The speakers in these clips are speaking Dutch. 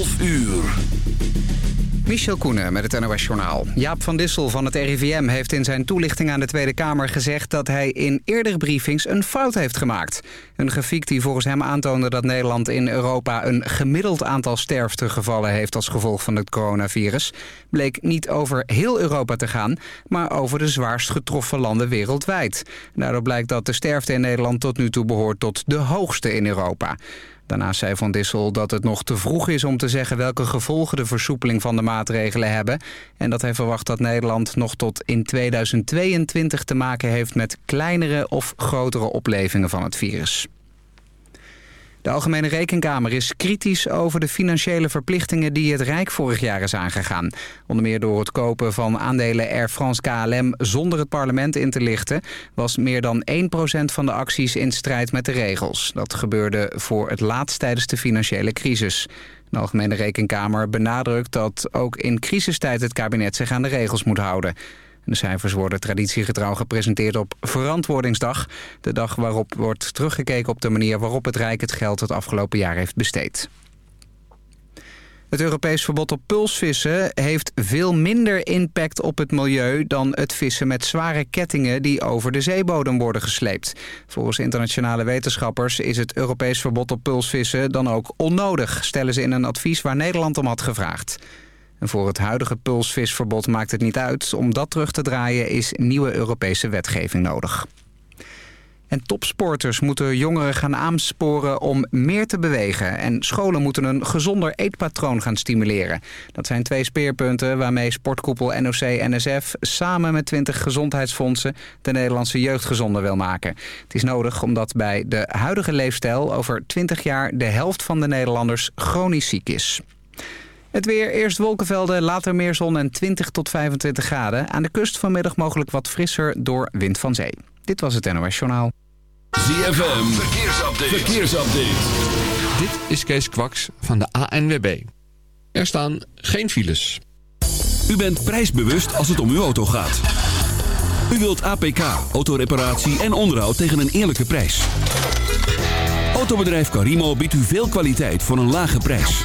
12 uur. Michel Koenen met het NOS-journaal. Jaap van Dissel van het RIVM heeft in zijn toelichting aan de Tweede Kamer gezegd... dat hij in eerdere briefings een fout heeft gemaakt. Een grafiek die volgens hem aantoonde dat Nederland in Europa... een gemiddeld aantal sterftegevallen heeft als gevolg van het coronavirus... bleek niet over heel Europa te gaan, maar over de zwaarst getroffen landen wereldwijd. Daardoor blijkt dat de sterfte in Nederland tot nu toe behoort tot de hoogste in Europa. Daarnaast zei Van Dissel dat het nog te vroeg is om te zeggen welke gevolgen de versoepeling van de maatregelen hebben. En dat hij verwacht dat Nederland nog tot in 2022 te maken heeft met kleinere of grotere oplevingen van het virus. De Algemene Rekenkamer is kritisch over de financiële verplichtingen die het Rijk vorig jaar is aangegaan. Onder meer door het kopen van aandelen Air France KLM zonder het parlement in te lichten... was meer dan 1% van de acties in strijd met de regels. Dat gebeurde voor het laatst tijdens de financiële crisis. De Algemene Rekenkamer benadrukt dat ook in crisistijd het kabinet zich aan de regels moet houden. De cijfers worden traditiegetrouw gepresenteerd op Verantwoordingsdag. De dag waarop wordt teruggekeken op de manier waarop het Rijk het geld het afgelopen jaar heeft besteed. Het Europees verbod op pulsvissen heeft veel minder impact op het milieu... dan het vissen met zware kettingen die over de zeebodem worden gesleept. Volgens internationale wetenschappers is het Europees verbod op pulsvissen dan ook onnodig... stellen ze in een advies waar Nederland om had gevraagd. En voor het huidige pulsvisverbod maakt het niet uit. Om dat terug te draaien is nieuwe Europese wetgeving nodig. En topsporters moeten jongeren gaan aansporen om meer te bewegen. En scholen moeten een gezonder eetpatroon gaan stimuleren. Dat zijn twee speerpunten waarmee sportkoepel NOC-NSF... samen met 20 gezondheidsfondsen de Nederlandse jeugd gezonder wil maken. Het is nodig omdat bij de huidige leefstijl over 20 jaar... de helft van de Nederlanders chronisch ziek is. Het weer, eerst wolkenvelden, later meer zon en 20 tot 25 graden. Aan de kust vanmiddag mogelijk wat frisser door wind van zee. Dit was het NOS Journaal. ZFM, verkeersupdate. verkeersupdate. Dit is Kees Kwaks van de ANWB. Er staan geen files. U bent prijsbewust als het om uw auto gaat. U wilt APK, autoreparatie en onderhoud tegen een eerlijke prijs. Autobedrijf Carimo biedt u veel kwaliteit voor een lage prijs.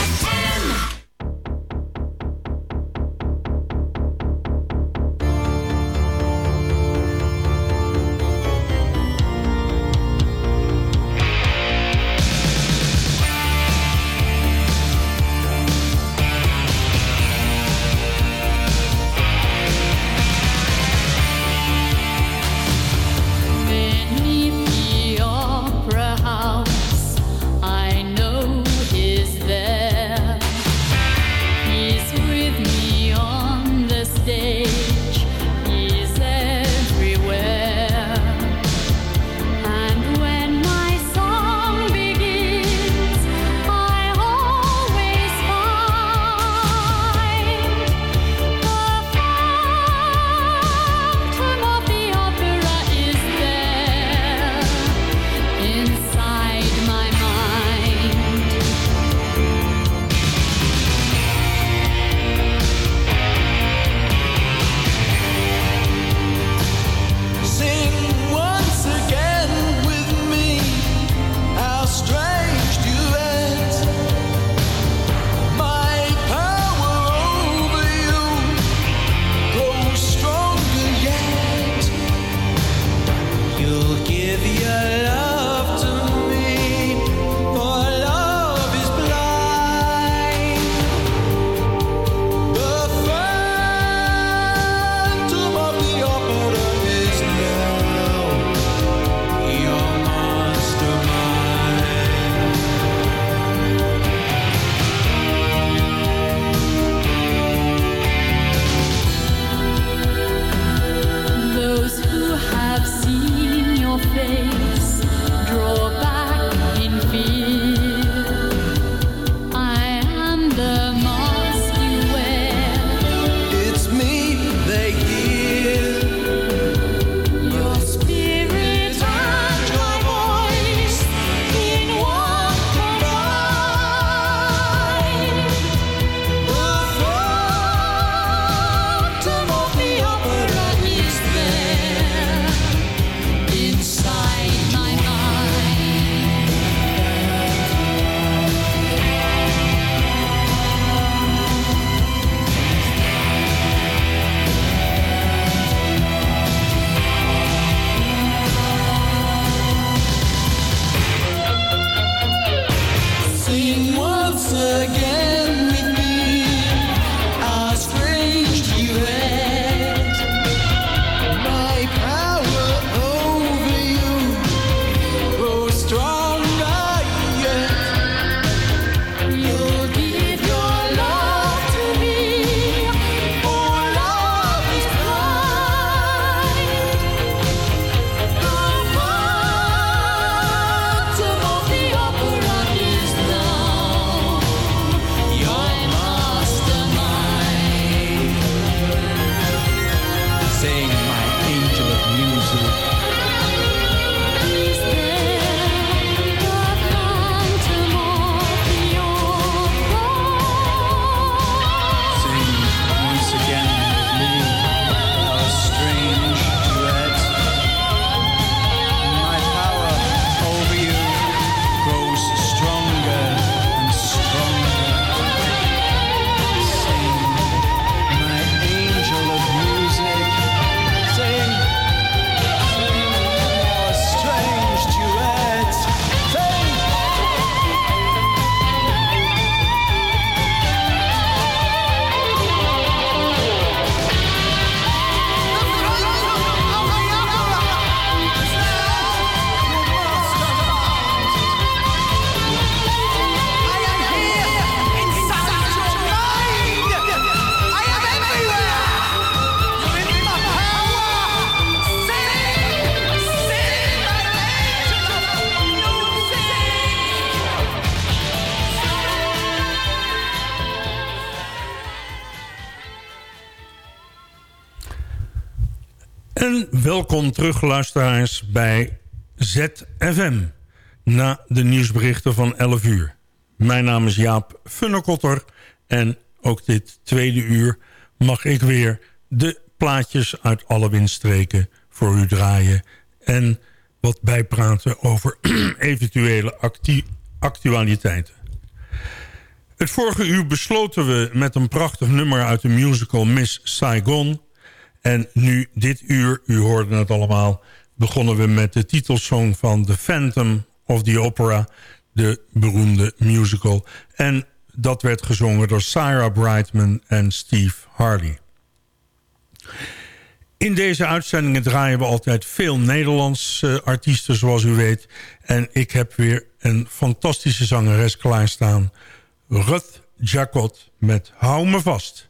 Sing once again En welkom terug luisteraars bij ZFM. Na de nieuwsberichten van 11 uur. Mijn naam is Jaap Funnekotter. En ook dit tweede uur mag ik weer de plaatjes uit alle windstreken voor u draaien. En wat bijpraten over eventuele actualiteiten. Het vorige uur besloten we met een prachtig nummer uit de musical Miss Saigon. En nu dit uur, u hoorde het allemaal... begonnen we met de titelsong van The Phantom of the Opera... de beroemde musical. En dat werd gezongen door Sarah Brightman en Steve Harley. In deze uitzendingen draaien we altijd veel Nederlands eh, artiesten, zoals u weet. En ik heb weer een fantastische zangeres klaarstaan. Ruth Jacot met Hou me vast.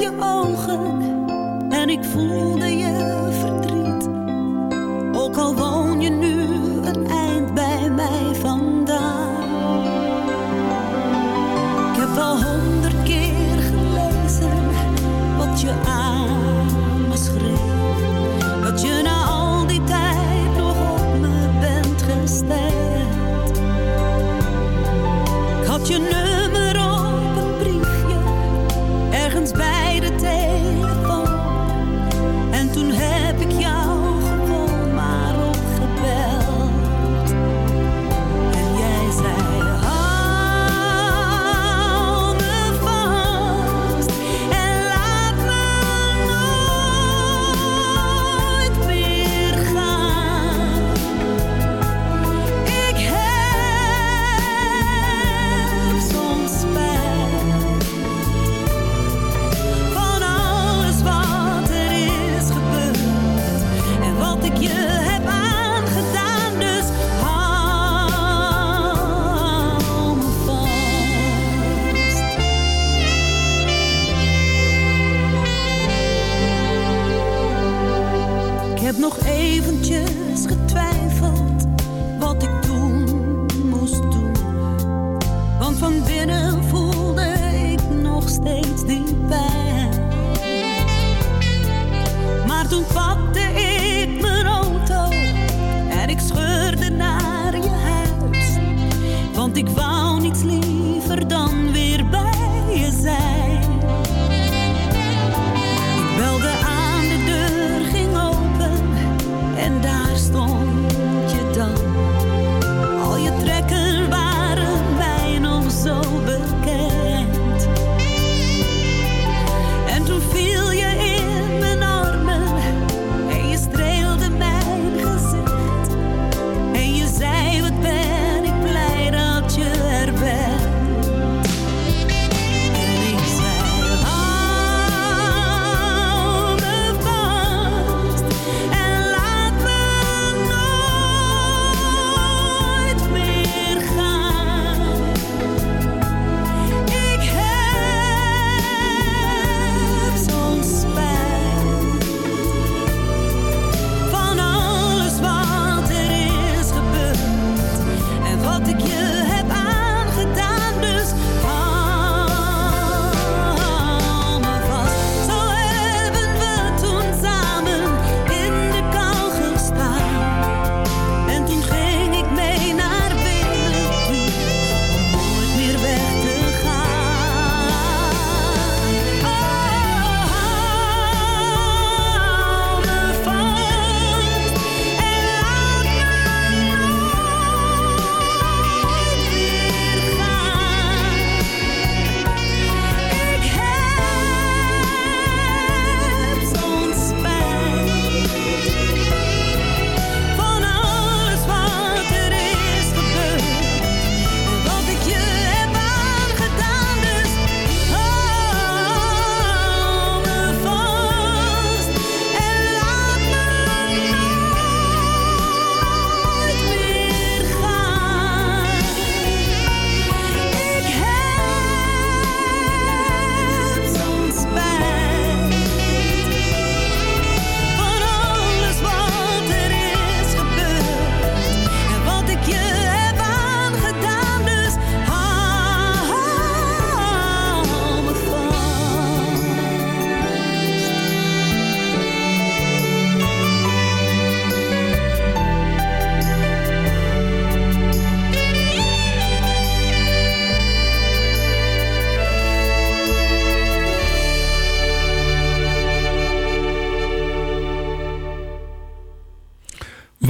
je ogen en ik voelde je verdriet. Ook al woon je nu een eind bij mij vandaan.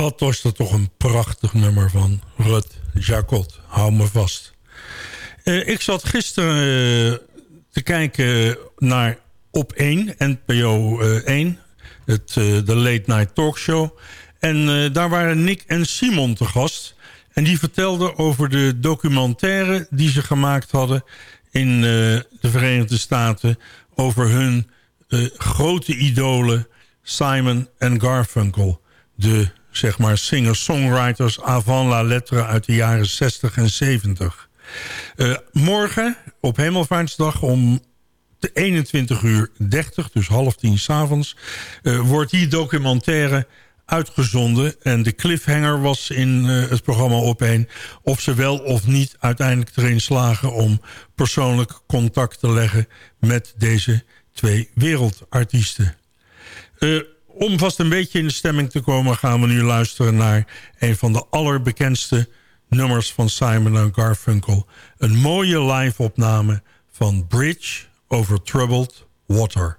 Wat was er toch een prachtig nummer van Rut Jacot. Hou me vast. Eh, ik zat gisteren eh, te kijken naar Op 1, NPO eh, 1. Het, eh, de Late Night Talkshow. En eh, daar waren Nick en Simon te gast. En die vertelden over de documentaire die ze gemaakt hadden... in de Verenigde Staten over hun grote idolen Simon en Garfunkel. De zeg maar singer-songwriters avant la lettre uit de jaren 60 en 70. Eh, morgen op Hemelvaartsdag om de 21 uur 30, dus half tien s'avonds... avonds, wordt die documentaire uitgezonden. En de cliffhanger was in eh, het programma opeen... of ze wel of niet uiteindelijk erin slagen... om persoonlijk contact te leggen met deze twee wereldartiesten. Om vast een beetje in de stemming te komen... gaan we nu luisteren naar een van de allerbekendste nummers van Simon Garfunkel. Een mooie live-opname van Bridge over Troubled Water.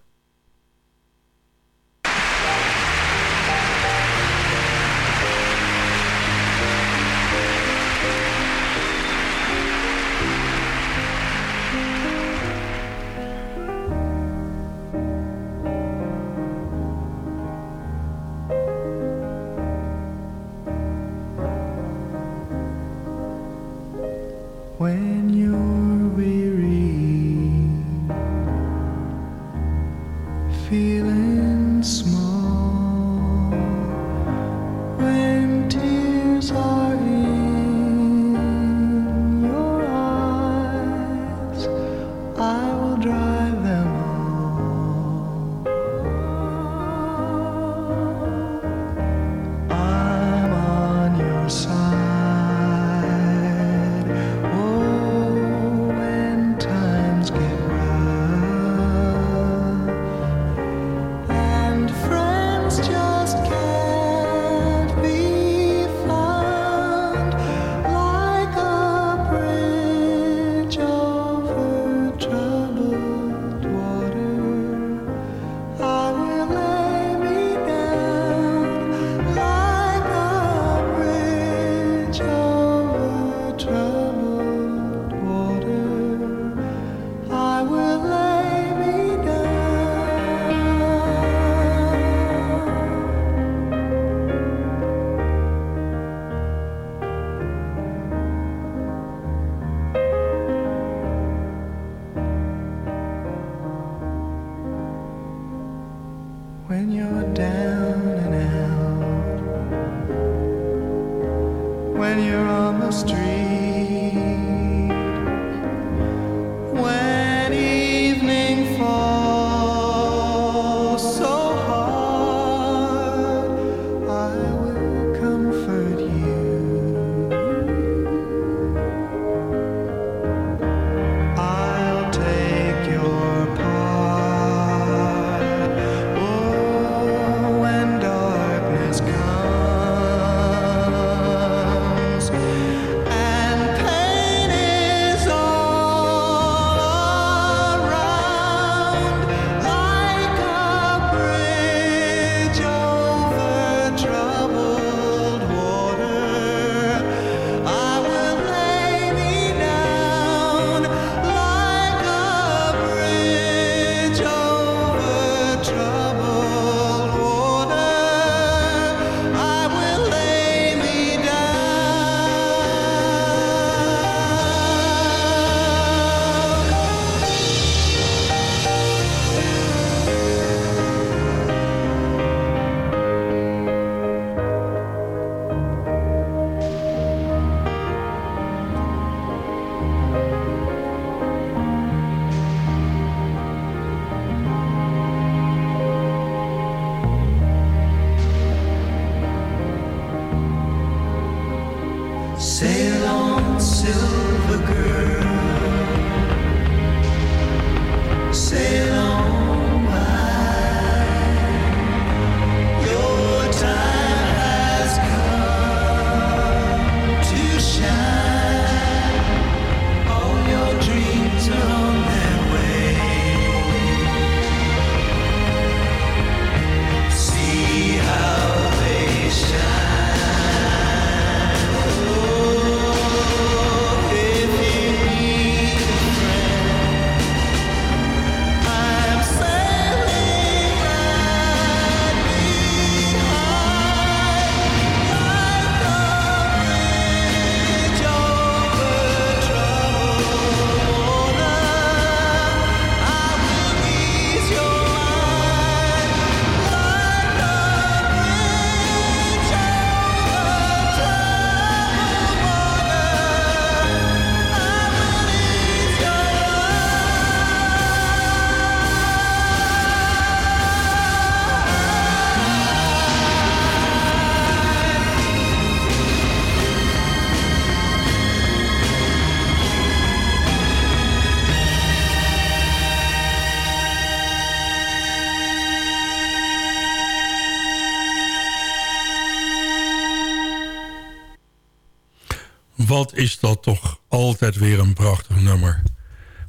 Is dat toch altijd weer een prachtig nummer.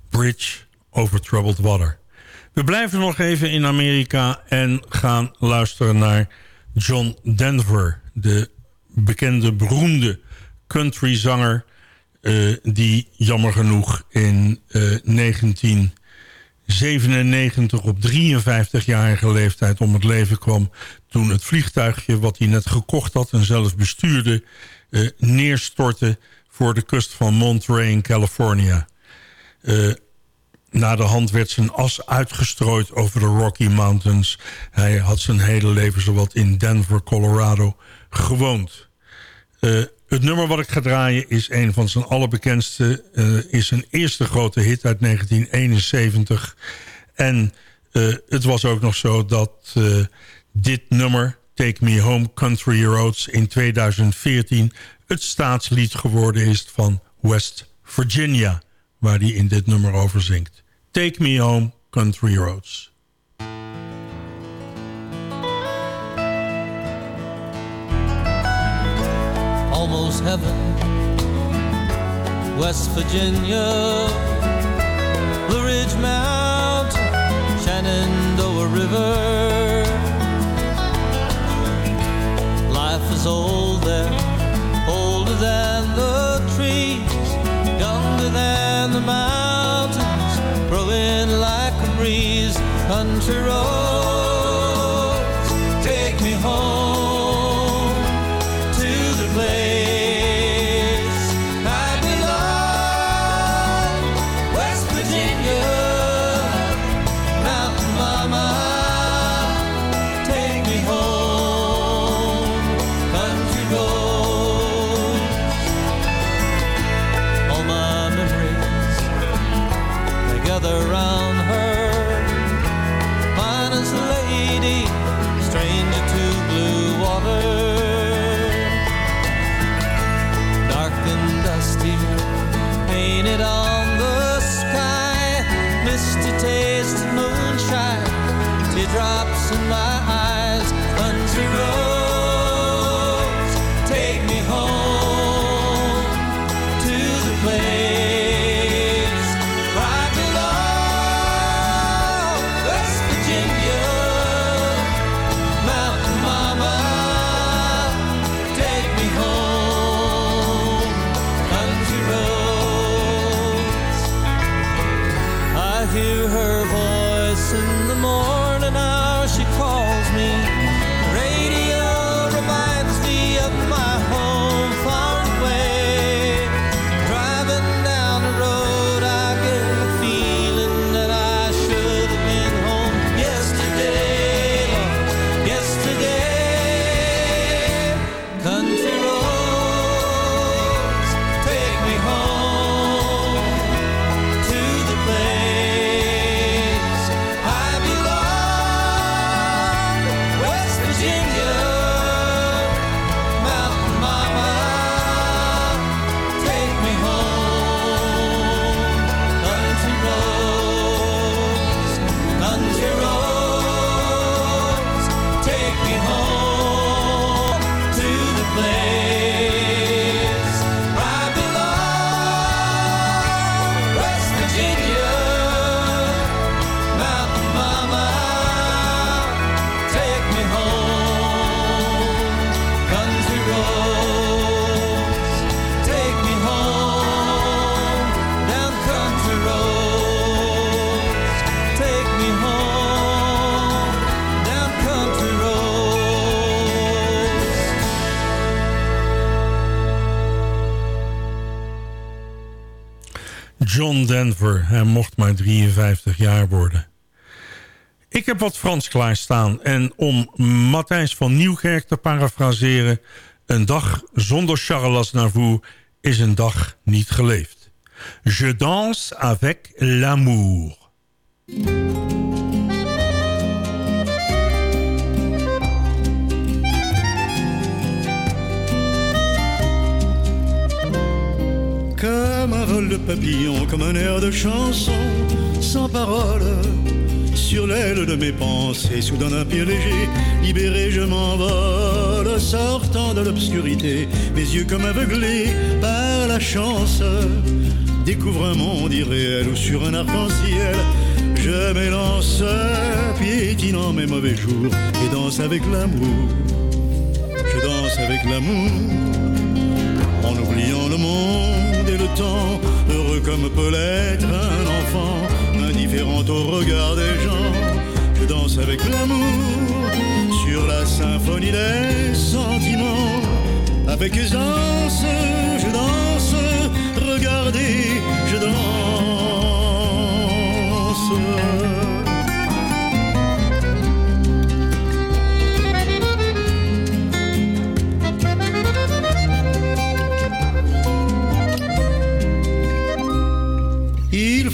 Bridge over Troubled Water. We blijven nog even in Amerika en gaan luisteren naar John Denver. De bekende, beroemde countryzanger... Uh, die jammer genoeg in uh, 1997 op 53-jarige leeftijd om het leven kwam... toen het vliegtuigje wat hij net gekocht had en zelf bestuurde... Uh, neerstortte voor de kust van Monterey in California. Uh, na de hand werd zijn as uitgestrooid over de Rocky Mountains. Hij had zijn hele leven zowat in Denver, Colorado gewoond. Uh, het nummer wat ik ga draaien is een van zijn allerbekendste. Uh, is zijn eerste grote hit uit 1971. En het was ook nog zo dat dit nummer... Take Me Home Country Roads in 2014 het staatslied geworden is van West Virginia... waar hij in dit nummer over zingt. Take Me Home Country Roads. Almost heaven, West Virginia, Blue Ridge Mountain, Shenandoah River. Life is old Country roads, maar 53 jaar worden. Ik heb wat Frans klaarstaan en om Matthijs van Nieuwkerk te parafraseren... een dag zonder Charles Aznavour is een dag niet geleefd. Je danse avec l'amour. Comme un vol de papillon, comme un air de chanson, sans parole, sur l'aile de mes pensées, soudain d'un pied léger, libéré, je m'envole, sortant de l'obscurité, mes yeux comme aveuglés par la chance, découvre un monde irréel où sur un arc-en-ciel, je m'élance, piétinant mes mauvais jours, et danse avec l'amour. Je danse avec l'amour, en oubliant le monde et le temps, heureux comme peut l'être un enfant, indifférent au regard des gens. Je danse avec l'amour, sur la symphonie des sentiments. Avec aisance, je danse, regardez, je danse.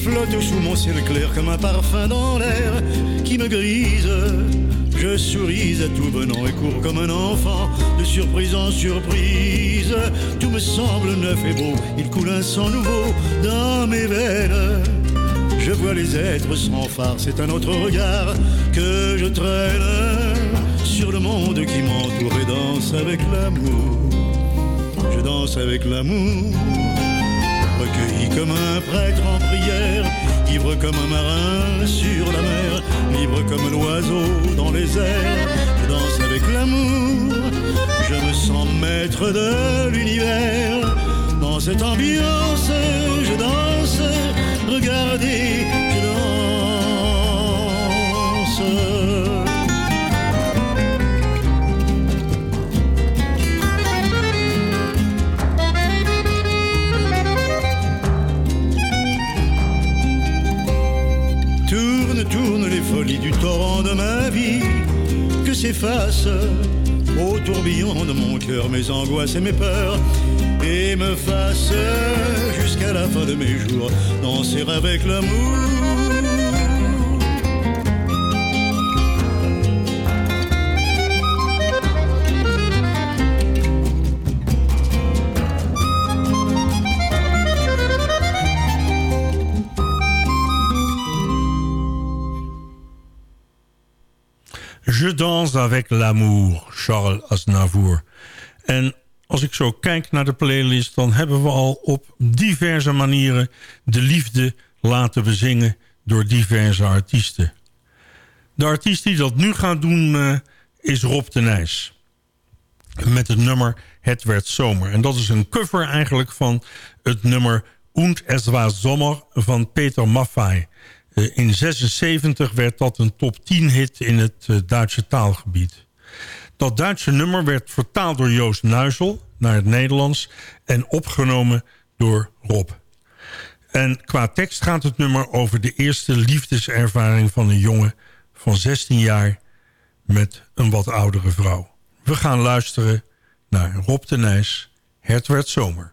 Flotte sous mon ciel clair comme un parfum dans l'air qui me grise. Je souris à tout venant et cours comme un enfant de surprise en surprise. Tout me semble neuf et beau, il coule un sang nouveau dans mes veines. Je vois les êtres sans phare, c'est un autre regard que je traîne sur le monde qui m'entoure et danse avec l'amour. Je danse avec l'amour recueilli comme un prêtre en prière, ivre comme un marin sur la mer, libre comme l'oiseau dans les airs. Je danse avec l'amour, je me sens maître de l'univers. Dans cette ambiance, je danse, regardez, je danse. Ma vie, que s'effacent au tourbillon de mon cœur mes angoisses et mes peurs, et me fasse jusqu'à la fin de mes jours danser avec l'amour. Je danse avec l'amour, Charles Aznavour. En als ik zo kijk naar de playlist... dan hebben we al op diverse manieren de liefde laten bezingen... door diverse artiesten. De artiest die dat nu gaat doen eh, is Rob de Nijs. Met het nummer Het werd zomer. En dat is een cover eigenlijk van het nummer... Und es war Sommer van Peter Maffay. Eh, in 76 werd dat een top 10 hit in het eh, Duitse taalgebied. Dat Duitse nummer werd vertaald door Joost Nuizel naar het Nederlands... en opgenomen door Rob. En qua tekst gaat het nummer over de eerste liefdeservaring van een jongen van 16 jaar... met een wat oudere vrouw. We gaan luisteren naar Rob de Nijs, Het werd zomer.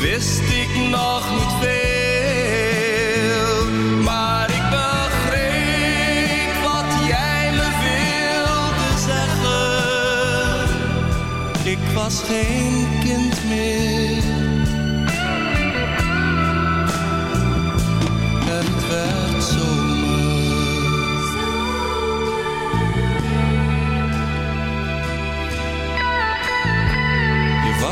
wist ik nog niet veel. Maar ik begreep wat jij me wilde zeggen. ik was geen kind meer.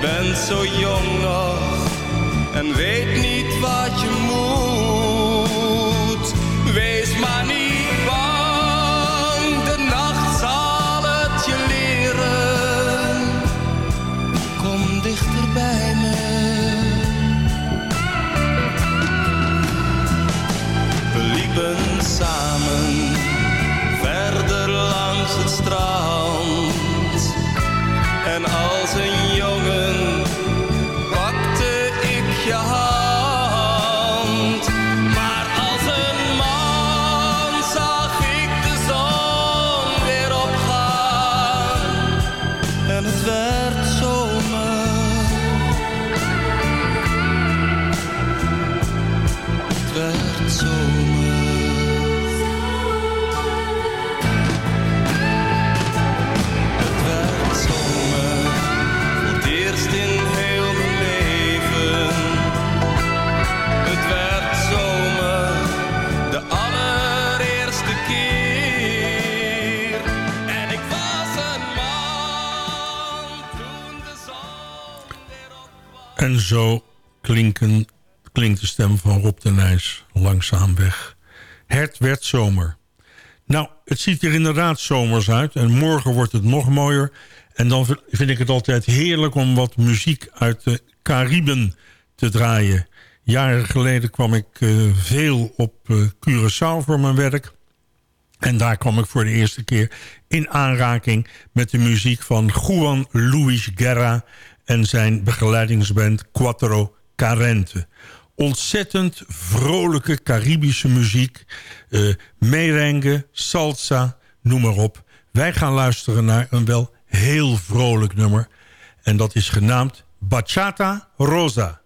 Bent zo jong nog en weet niet wat je moet. Wees maar niet zo klinken, klinkt de stem van Rob de Nijs langzaam weg. Het werd zomer. Nou, het ziet er inderdaad zomers uit. En morgen wordt het nog mooier. En dan vind ik het altijd heerlijk om wat muziek uit de Cariben te draaien. Jaren geleden kwam ik eh, veel op eh, Curaçao voor mijn werk. En daar kwam ik voor de eerste keer in aanraking met de muziek van Juan Luis Guerra en zijn begeleidingsband Quattro Carente. Ontzettend vrolijke Caribische muziek, eh, merengue, salsa, noem maar op. Wij gaan luisteren naar een wel heel vrolijk nummer en dat is genaamd Bachata Rosa.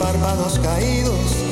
Párpados caídos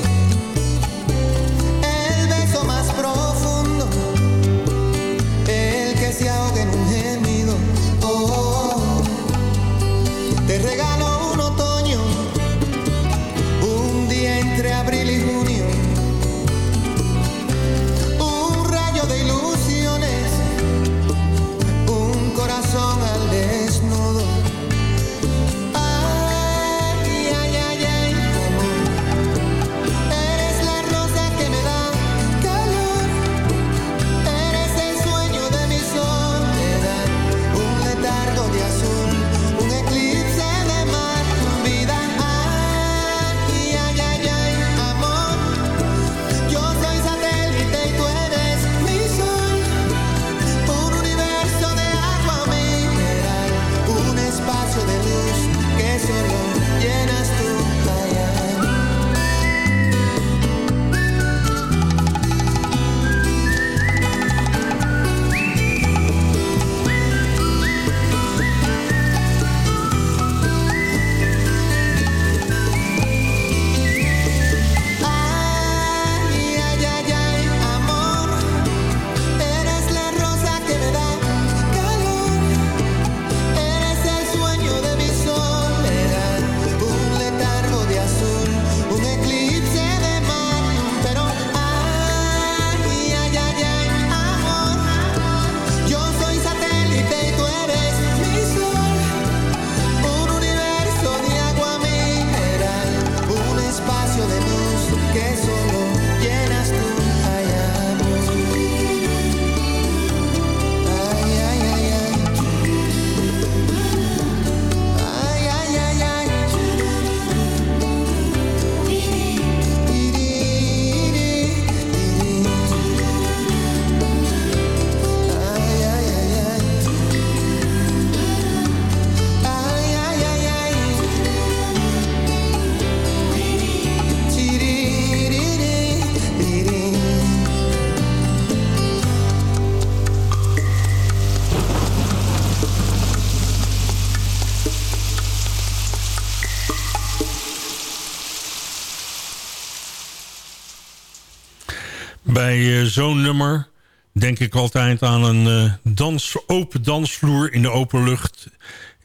zo'n nummer denk ik altijd aan een eh, dans, open dansvloer in de open lucht...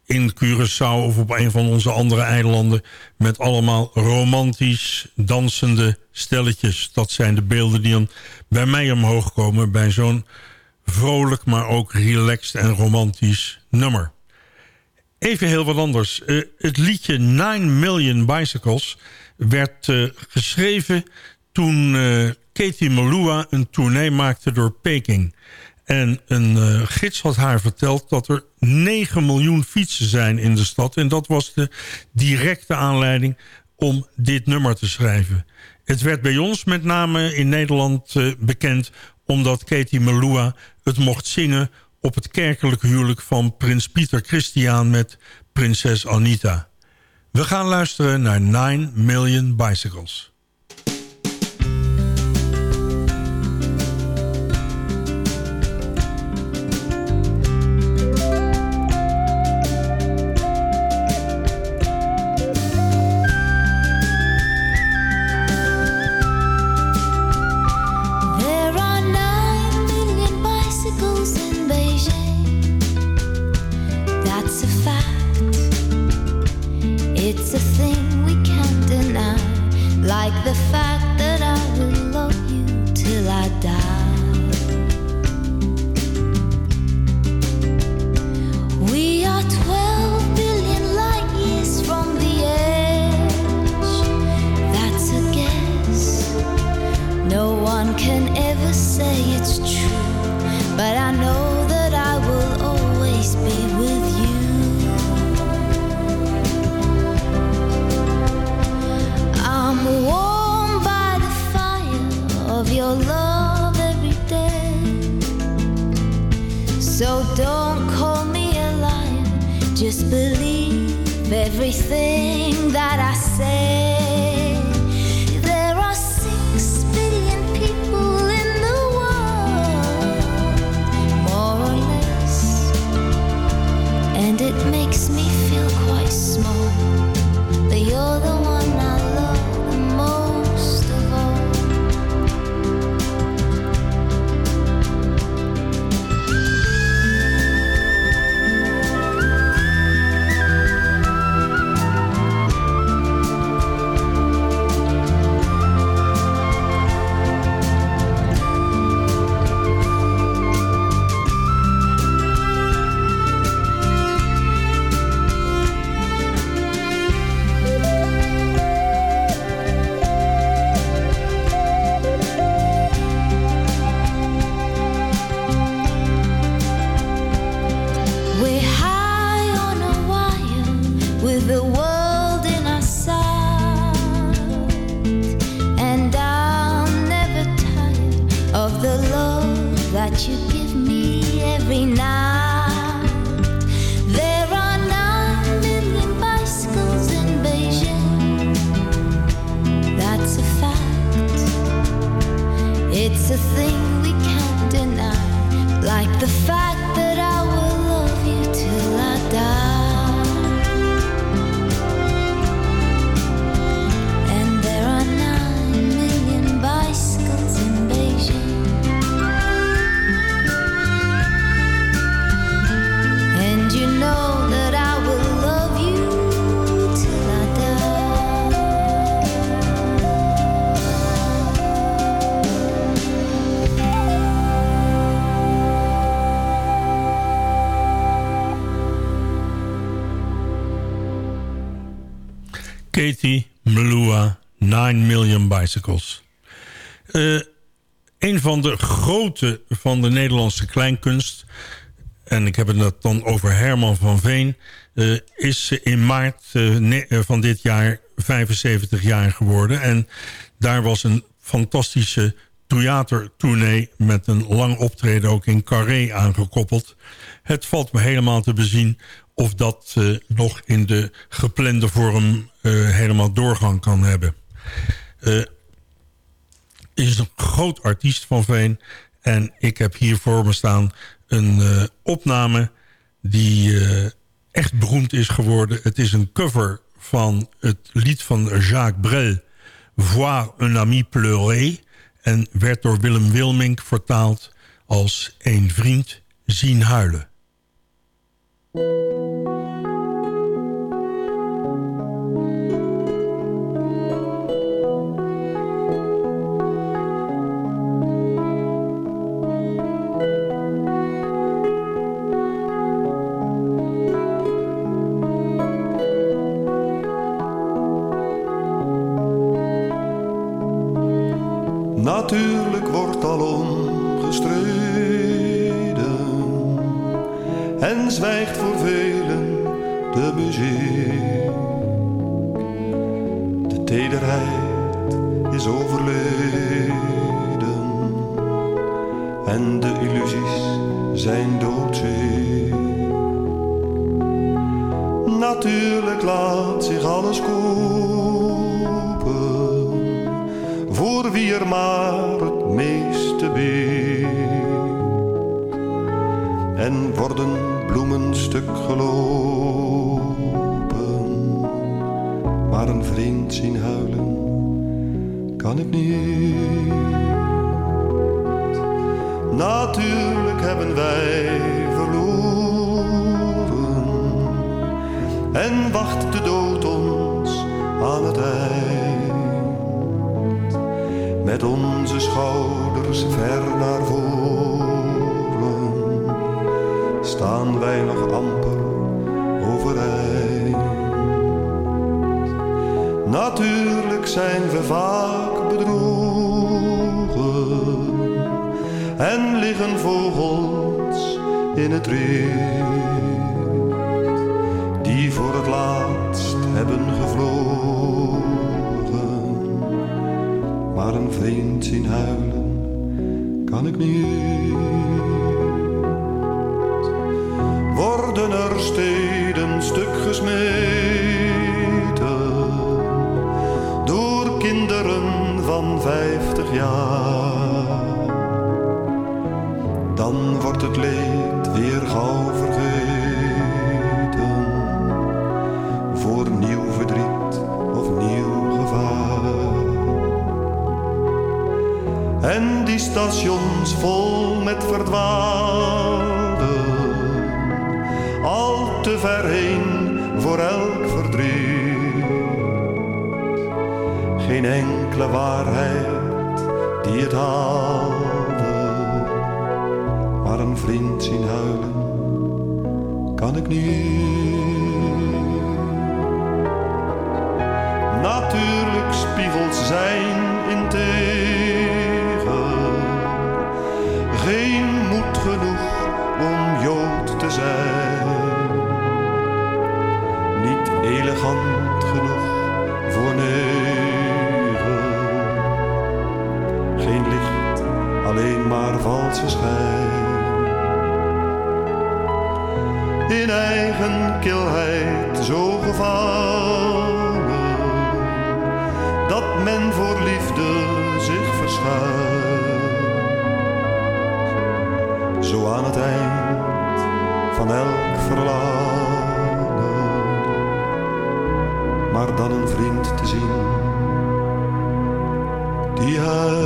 in Curaçao of op een van onze andere eilanden... met allemaal romantisch dansende stelletjes. Dat zijn de beelden die dan bij mij omhoog komen... bij zo'n vrolijk, maar ook relaxed en romantisch nummer. Even heel wat anders. Eh, het liedje 9 Million Bicycles werd eh, geschreven toen Katie Malua een tournee maakte door Peking. En een eh, gids had haar verteld dat er 9 miljoen fietsen zijn in de stad. En dat was de directe aanleiding om dit nummer te schrijven. Het werd bij ons met name in Nederland eh, bekend... omdat Katie Malua het mocht zingen op het kerkelijk huwelijk van prins Pieter Christian met prinses Anita. We gaan luisteren naar 9 Million Bicycles. You Eh, een van de grote van de Nederlandse kleinkunst... en ik heb het dan over Herman van Veen... eh, is in maart eh, van dit jaar 75 jaar geworden. En daar was een fantastische theatertournee... met een lang optreden ook in Carré aangekoppeld. Het valt me helemaal te bezien of dat nog in de geplande vorm helemaal doorgang kan hebben. Is een groot artiest van Veen. En ik heb hier voor me staan een eh, opname die eh, echt beroemd is geworden. Het is een cover van het lied van Jacques Brel, Voir un ami pleurer. en werd door Willem Wilmink vertaald als Een vriend zien huilen. Natuurlijk wordt al omgestreden en zwijgt voor velen de muziek. De tederheid is overleden en de illusies zijn doodziek. Natuurlijk laat zich alles kopen voor wie er maar het meeste biedt. En worden bloemen stuk gelopen, maar een vriend zien huilen kan ik niet. Natuurlijk hebben wij verloren en wacht de dood ons aan het eind met onze schouders ver naar voren, staan wij nog amper overeind. Natuurlijk zijn we vaak bedrogen en liggen vogels in het riet, die voor het laatst hebben gevlogen maar een vriend zien huilen kan ik niet. Worden er steden stuk gesmeten door kinderen van vijftig jaar, dan wordt het leed weer gauw vergeten En die stations vol met verdwaalden, al te ver heen voor elk verdriet. Geen enkele waarheid die het haalde, maar een vriend zien huilen kan ik niet. Natuurlijk spiegels zijn eigen kilheid zo gevangen, dat men voor liefde zich verschuilt zo aan het eind van elk verlangen. Maar dan een vriend te zien die huilt.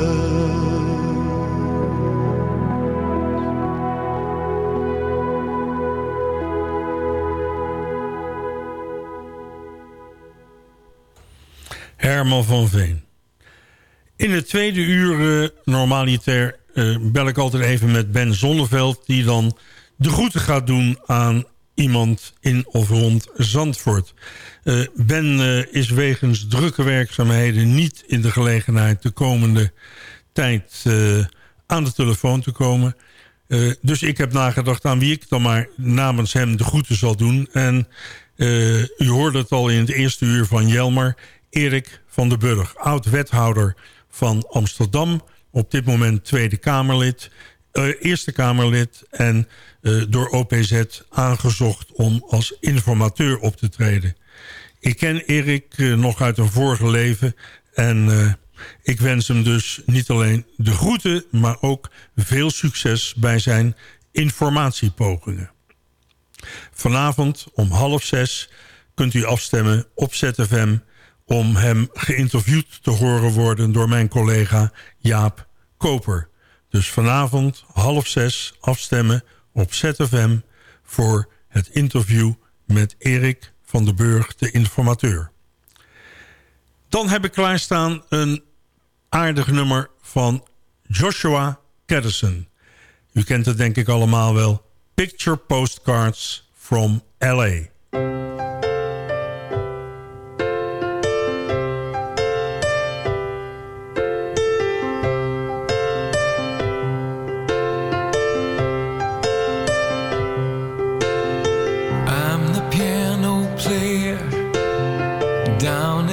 Van Veen. In het tweede uur uh, normaliter uh, bel ik altijd even met Ben Zonneveld... die dan de groeten gaat doen aan iemand in of rond Zandvoort. Uh, ben is wegens drukke werkzaamheden niet in de gelegenheid... de komende tijd aan de telefoon te komen. dus ik heb nagedacht aan wie ik dan maar namens hem de groeten zal doen. En u hoorde het al in het eerste uur van Jelmer... Erik van den Burg, oud-wethouder van Amsterdam op dit moment Tweede Kamerlid, uh, Eerste Kamerlid en uh, door OPZ aangezocht om als informateur op te treden. Ik ken Erik uh, nog uit een vorige leven en ik wens hem dus niet alleen de groeten, maar ook veel succes bij zijn informatiepogingen. Vanavond om half zes kunt u afstemmen op ZFM om hem geïnterviewd te horen worden door mijn collega Jaap Koper. Dus vanavond half zes afstemmen op ZFM... voor het interview met Erik van den Burg, de informateur. Dan heb ik klaarstaan een aardig nummer van Joshua Caddison. U kent het denk ik allemaal wel. Picture Postcards from L.A.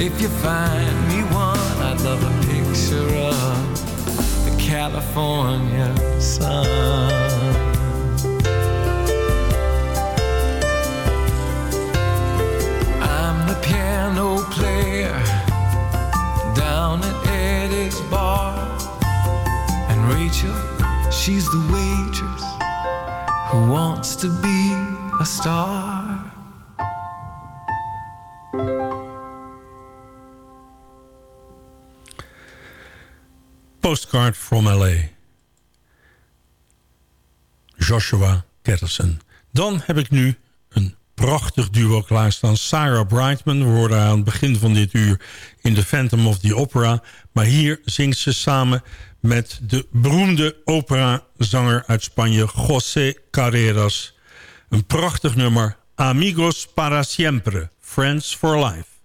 If you find me one, I'd love a picture of the California sun. Joshua. Dan heb ik nu een prachtig duo klaarstaan. Sarah Brightman, we hoorden aan het begin van dit uur in The Phantom of the Opera. Maar hier zingt ze samen met de beroemde operazanger uit Spanje, José Carreras. Een prachtig nummer, Amigos para siempre, Friends for Life.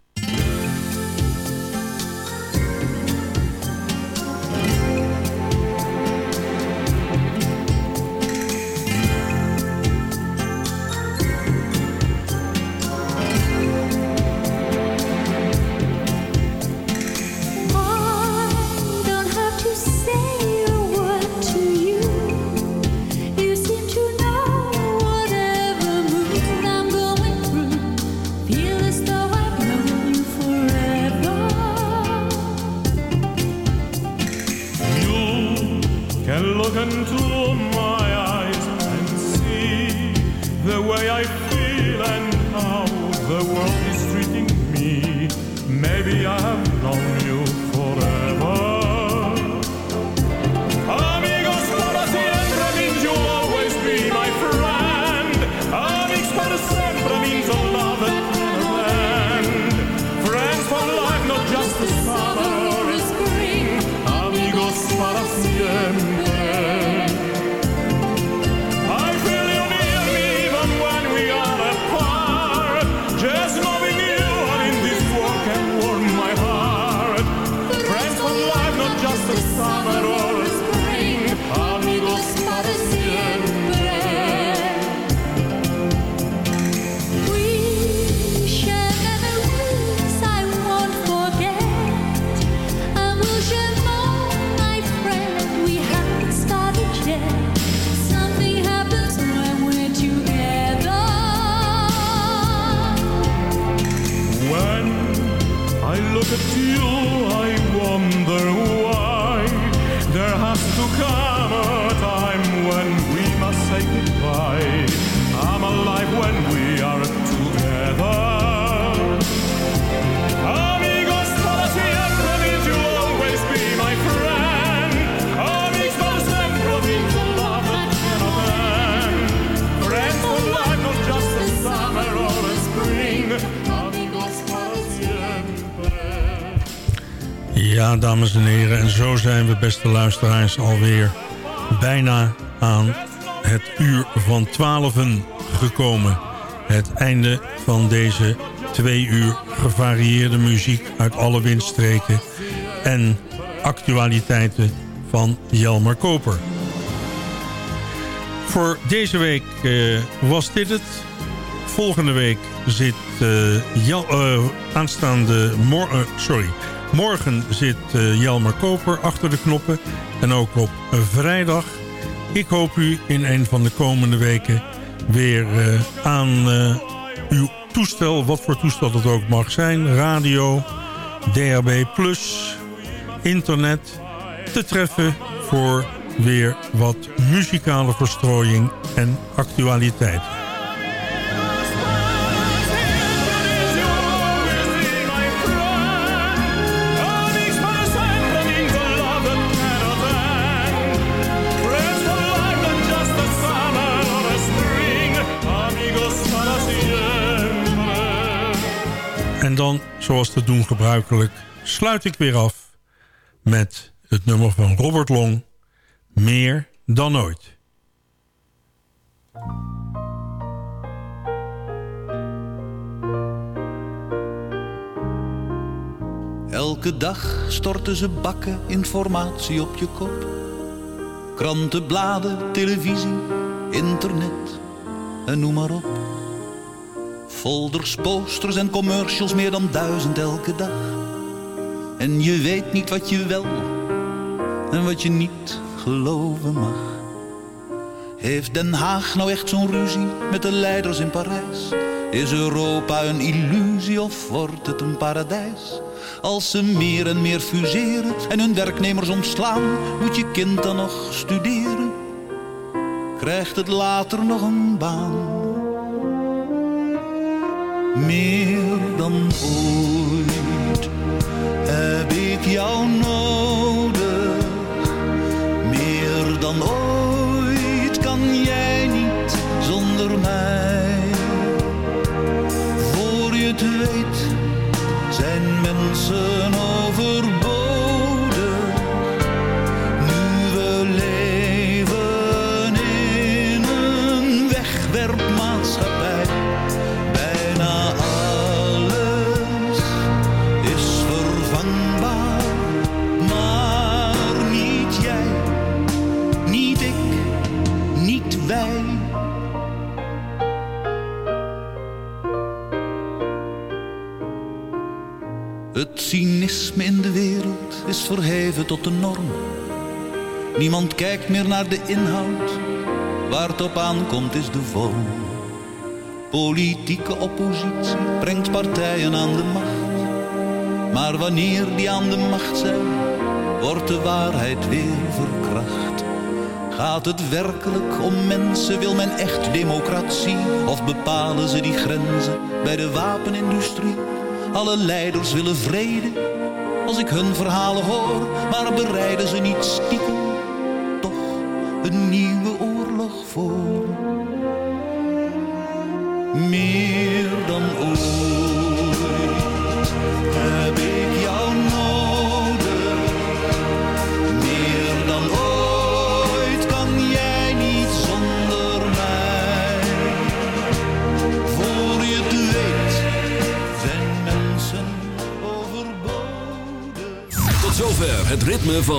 Dames en heren, en zo zijn we, beste luisteraars, alweer bijna aan het uur van twaalfen gekomen. Het einde van deze twee uur gevarieerde muziek uit alle windstreken en actualiteiten van Jelmer Koper. Voor deze week eh, was dit het. Volgende week zit eh, aanstaande mor eh, sorry, morgen zit eh, Jelmer Koper achter de knoppen en ook op vrijdag. Ik hoop u in een van de komende weken weer eh, aan eh, uw toestel, wat voor toestel het ook mag zijn, radio, DHB+, internet, te treffen voor weer wat muzikale verstrooiing en actualiteit. En dan, zoals te doen gebruikelijk, sluit ik weer af met het nummer van Robert Long, Meer dan ooit. Elke dag storten ze bakken informatie op je kop. Kranten, bladen, televisie, internet en noem maar op. Folders, posters en commercials, meer dan duizend elke dag. En je weet niet wat je wel en wat je niet geloven mag. Heeft Den Haag nou echt zo'n ruzie met de leiders in Parijs? Is Europa een illusie of wordt het een paradijs? Als ze meer en meer fuseren en hun werknemers ontslaan, moet je kind dan nog studeren? Krijgt het later nog een baan? Meer dan ooit heb ik jou nodig. Meer dan ooit Niemand kijkt meer naar de inhoud, waar het op aankomt is de vorm. Politieke oppositie brengt partijen aan de macht. Maar wanneer die aan de macht zijn, wordt de waarheid weer verkracht. Gaat het werkelijk om mensen? Wil men echt democratie? Of bepalen ze die grenzen bij de wapenindustrie? Alle leiders willen vrede, als ik hun verhalen hoor. Maar bereiden ze niet stiekem